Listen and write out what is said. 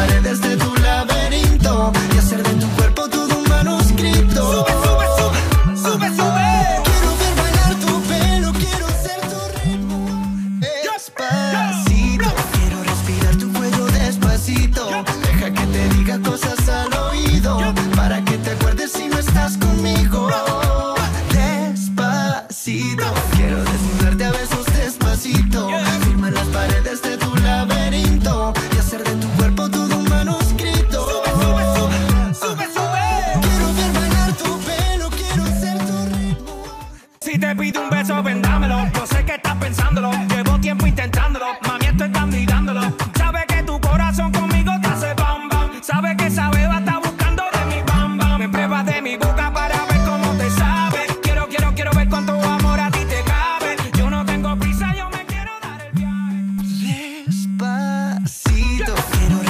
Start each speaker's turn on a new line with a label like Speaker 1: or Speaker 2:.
Speaker 1: paredes de tu Pero